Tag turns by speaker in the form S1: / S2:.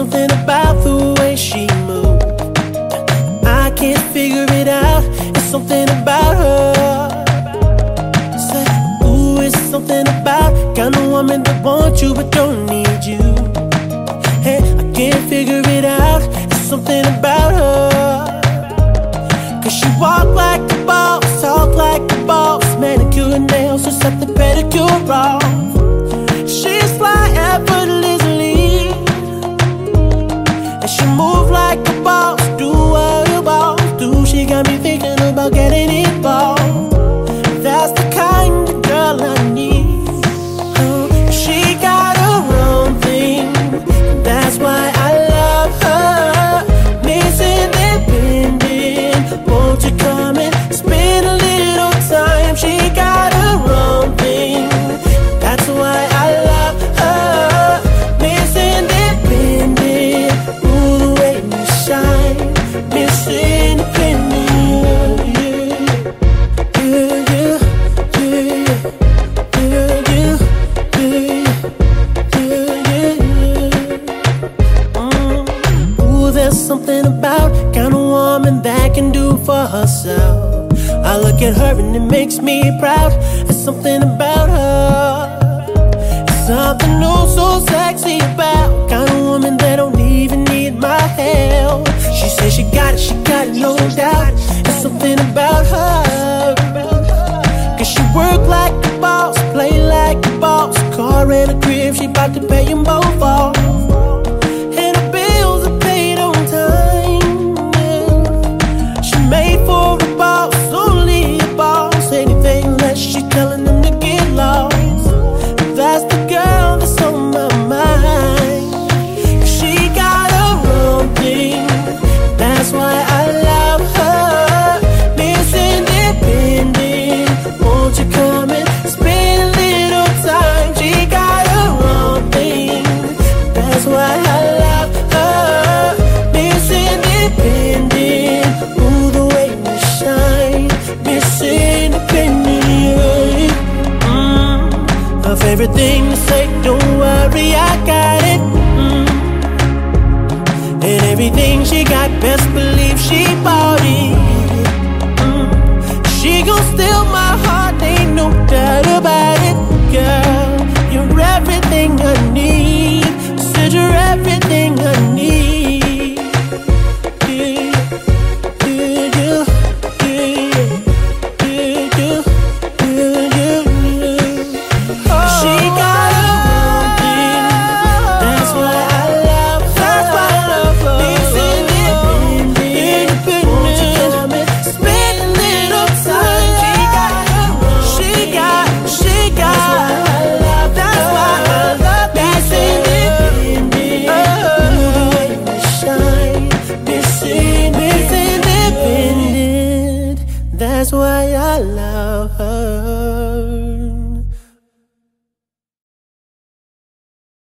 S1: something about the way she moved. I can't figure it out something about her. Say, ooh, it's something about kind of woman that wants you but don't need you. Hey, I can't figure it out. It's something about her. Cause she walks. you coming. something about kind of woman that can do for herself. I look at her and it makes me proud. There's something about her. It's something oh so sexy about kind of woman that don't even need my help. She says she got it, she got it, no doubt. There's something about her. Cause she work like a boss, play like a boss. Car and a crib, she about to pay you everything to say. Don't worry, I got it. Mm. And everything she got, best believe she bought it. Mm. She gon' steal my heart, ain't no doubt about it, girl. You're everything I need. Said you're everything I need. That's why I love her.